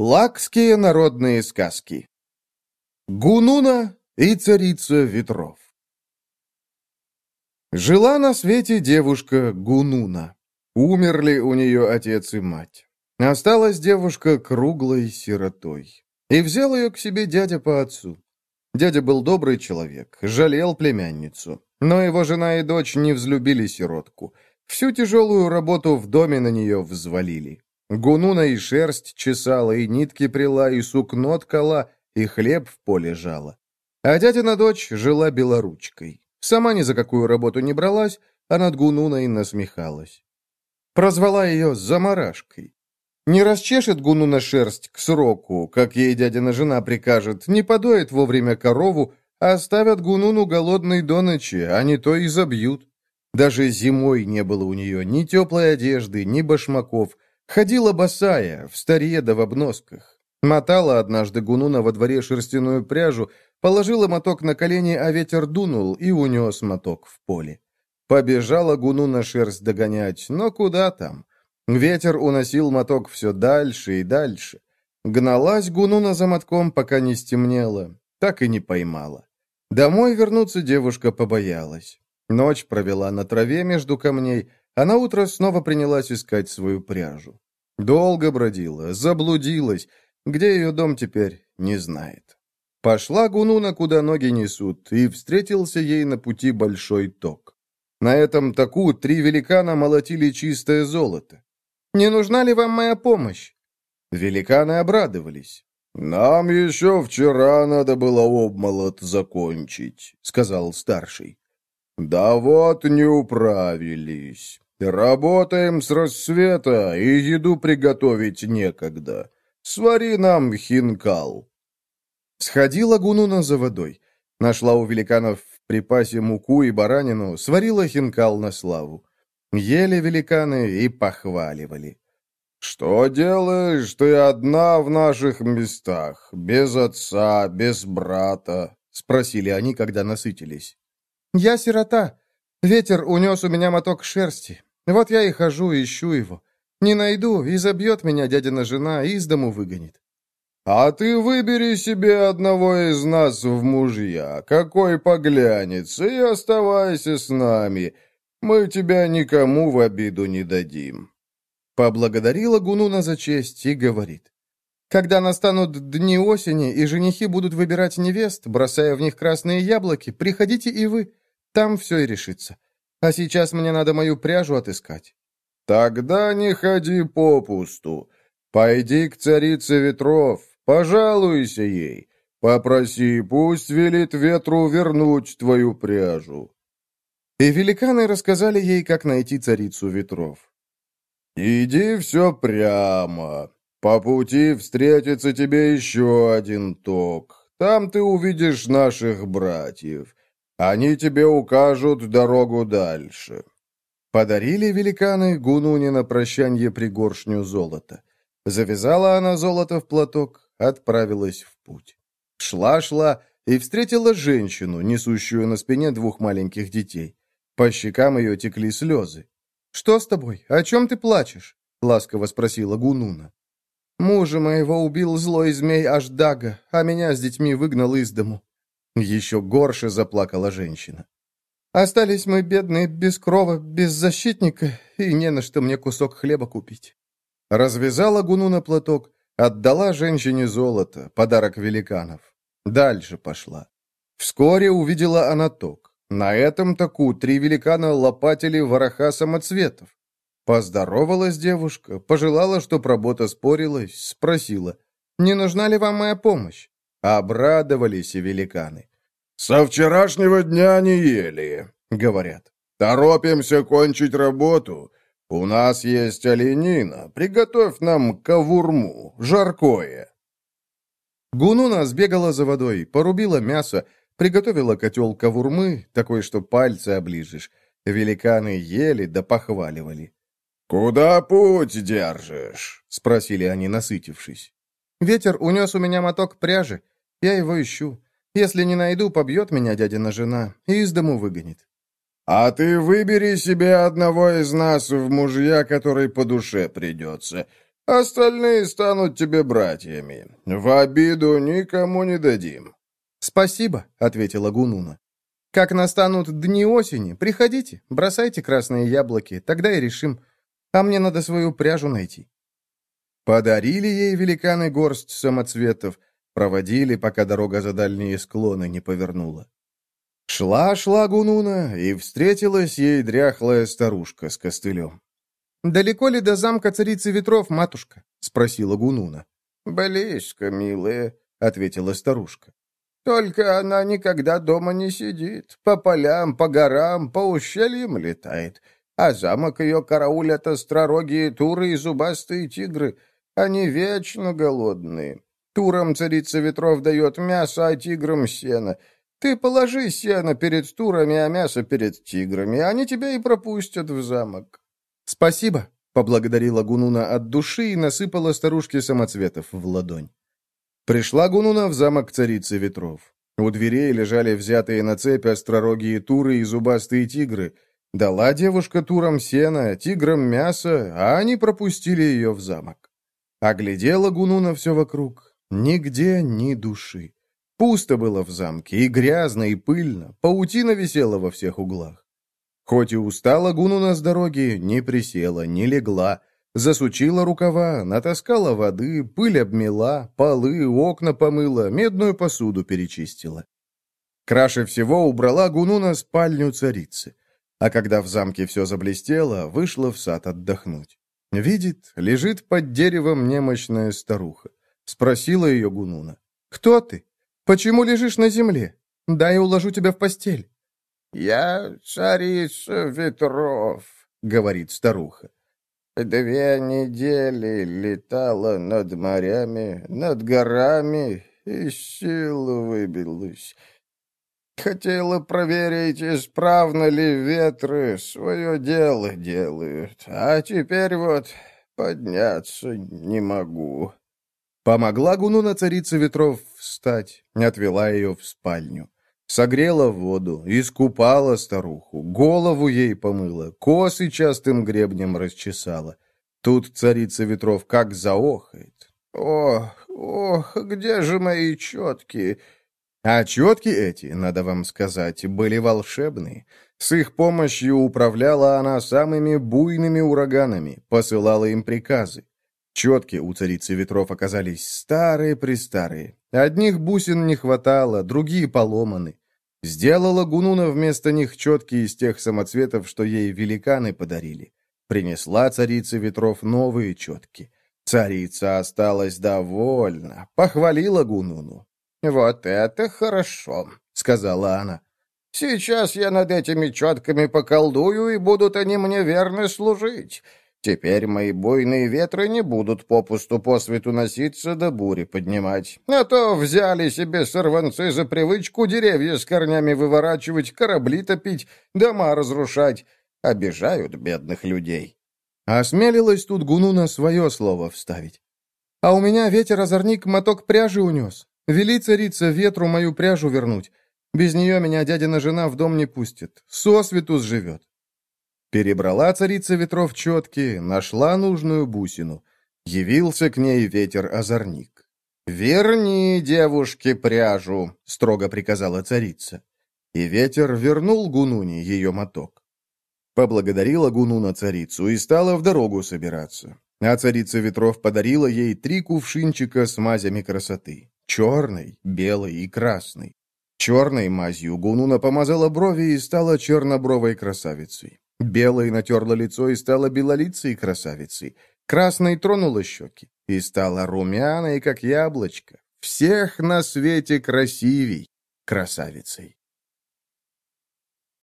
Лакские народные сказки. Гунуна и царица ветров. Жила на свете девушка Гунуна. Умерли у нее отец и мать. Осталась девушка круглой сиротой. И взял ее к себе дядя по отцу. Дядя был добрый человек, жалел племянницу. Но его жена и дочь не взлюбили сиротку. Всю тяжелую работу в доме на нее взвалили. Гунуна и шерсть чесала, и нитки прила, и сукно ткала, и хлеб в поле жала. А дядина дочь жила белоручкой. Сама ни за какую работу не бралась, а над Гунуной насмехалась. Прозвала ее Замарашкой. Не расчешет Гунуна шерсть к сроку, как ей дядина жена прикажет, не подоет вовремя корову, а оставят Гунуну голодной до ночи, а не то и забьют. Даже зимой не было у нее ни теплой одежды, ни башмаков — Ходила босая, в старье да в обносках. Мотала однажды Гунуна во дворе шерстяную пряжу, положила моток на колени, а ветер дунул и унес моток в поле. Побежала Гунуна шерсть догонять, но куда там? Ветер уносил моток все дальше и дальше. Гналась Гунуна за мотком, пока не стемнело, так и не поймала. Домой вернуться девушка побоялась. Ночь провела на траве между камней, а на утро снова принялась искать свою пряжу. Долго бродила, заблудилась. Где ее дом теперь, не знает. Пошла Гунуна, куда ноги несут, и встретился ей на пути большой ток. На этом току три великана молотили чистое золото. «Не нужна ли вам моя помощь?» Великаны обрадовались. «Нам еще вчера надо было обмолот закончить», — сказал старший. «Да вот не управились. «Работаем с рассвета, и еду приготовить некогда. Свари нам хинкал». Сходила Гунуна за водой. Нашла у великанов в припасе муку и баранину, сварила хинкал на славу. Ели великаны и похваливали. «Что делаешь ты одна в наших местах, без отца, без брата?» — спросили они, когда насытились. «Я сирота. Ветер унес у меня моток шерсти. Вот я и хожу, ищу его. Не найду, и забьет меня дядина жена, и из дому выгонит. А ты выбери себе одного из нас в мужья, какой поглянется, и оставайся с нами. Мы тебя никому в обиду не дадим. Поблагодарила Гунуна за честь и говорит. Когда настанут дни осени, и женихи будут выбирать невест, бросая в них красные яблоки, приходите и вы. Там все и решится. А сейчас мне надо мою пряжу отыскать». «Тогда не ходи попусту. Пойди к царице ветров, пожалуйся ей. Попроси, пусть велит ветру вернуть твою пряжу». И великаны рассказали ей, как найти царицу ветров. «Иди все прямо. По пути встретится тебе еще один ток. Там ты увидишь наших братьев. Они тебе укажут дорогу дальше». Подарили великаны Гунуне на прощанье пригоршню золота. Завязала она золото в платок, отправилась в путь. Шла-шла и встретила женщину, несущую на спине двух маленьких детей. По щекам ее текли слезы. «Что с тобой? О чем ты плачешь?» — ласково спросила Гунуна. «Мужа моего убил злой змей Аждага, а меня с детьми выгнал из дому. Еще горше заплакала женщина. «Остались мы, бедные, без крова, без защитника, и не на что мне кусок хлеба купить». Развязала гуну на платок, отдала женщине золото, подарок великанов. Дальше пошла. Вскоре увидела она ток. На этом току три великана лопатили вороха самоцветов. Поздоровалась девушка, пожелала, чтоб работа спорилась, спросила, «Не нужна ли вам моя помощь?» Обрадовались и великаны. «Со вчерашнего дня не ели», — говорят. «Торопимся кончить работу. У нас есть оленина. Приготовь нам кавурму, жаркое». Гунуна сбегала за водой, порубила мясо, приготовила котел кавурмы, такой, что пальцы оближешь. Великаны ели да похваливали. «Куда путь держишь?» — спросили они, насытившись. «Ветер унес у меня моток пряжи. Я его ищу. Если не найду, побьет меня дядина жена и из дому выгонит». «А ты выбери себе одного из нас в мужья, который по душе придется. Остальные станут тебе братьями. В обиду никому не дадим». «Спасибо», — ответила Гунуна. «Как настанут дни осени, приходите, бросайте красные яблоки, тогда и решим. А мне надо свою пряжу найти». Подарили ей великаны горсть самоцветов, проводили, пока дорога за дальние склоны не повернула. Шла-шла Гунуна, и встретилась ей дряхлая старушка с костылем. «Далеко ли до замка царицы ветров, матушка?» — спросила Гунуна. «Близко, милая», — ответила старушка. «Только она никогда дома не сидит. По полям, по горам, по ущельям летает. А замок ее караулят остророгие туры и зубастые тигры. Они вечно голодные. Турам царица ветров дает мясо, а тиграм сено. Ты положи сено перед турами, а мясо перед тиграми. Они тебя и пропустят в замок». «Спасибо», — поблагодарила Гунуна от души и насыпала старушке самоцветов в ладонь. Пришла Гунуна в замок царицы ветров. У дверей лежали взятые на цепь остророгие туры и зубастые тигры. Дала девушка турам сена, тиграм мясо, а они пропустили ее в замок. Оглядела Гунуна все вокруг. Нигде ни души. Пусто было в замке, и грязно, и пыльно, паутина висела во всех углах. Хоть и устала Гунуна с дороги, не присела, не легла, засучила рукава, натаскала воды, пыль обмела, полы, окна помыла, медную посуду перечистила. Краше всего убрала Гунуна спальню царицы. А когда в замке все заблестело, вышла в сад отдохнуть. Видит, лежит под деревом немощная старуха. Спросила ее Гунуна. «Кто ты? Почему лежишь на земле? Дай уложу тебя в постель». «Я царица ветров», — говорит старуха. «Две недели летала над морями, над горами, и сил выбилась. Хотела проверить, исправно ли ветры свое дело делают, а теперь вот подняться не могу». Помогла Гунуна царица ветров встать, отвела ее в спальню. Согрела воду, искупала старуху, голову ей помыла, косы частым гребнем расчесала. Тут царица ветров как заохает. «Ох, ох, где же мои четки?» А четки эти, надо вам сказать, были волшебные. С их помощью управляла она самыми буйными ураганами, посылала им приказы. Четки у царицы ветров оказались старые-престарые. Одних бусин не хватало, другие поломаны. Сделала Гунуна вместо них четки из тех самоцветов, что ей великаны подарили. Принесла царице ветров новые четки. Царица осталась довольна, похвалила Гунуну. «Вот это хорошо», — сказала она. «Сейчас я над этими четками поколдую, и будут они мне верно служить. Теперь мои буйные ветры не будут попусту по свету носиться да бури поднимать. А то взяли себе сорванцы за привычку деревья с корнями выворачивать, корабли топить, дома разрушать. Обижают бедных людей. Осмелилась тут Гунуна свое слово вставить. А у меня ветер-озорник моток пряжи унес. Вели царица ветру мою пряжу вернуть. Без нее меня дядина жена в дом не пустит. Сосвету сживет. Перебрала царица ветров четки, нашла нужную бусину. Явился к ней ветер-озорник. «Верни девушке пряжу», — строго приказала царица. И ветер вернул Гунуне ее моток. Поблагодарила Гунуна царицу и стала в дорогу собираться. А царица ветров подарила ей три кувшинчика с мазями красоты. Черной, белой и красной. Черной мазью Гунуна помазала брови и стала чернобровой красавицей. Белой натерла лицо и стала белолицей красавицей. Красной тронула щеки и стала румяной, как яблочко. Всех на свете красивей красавицей.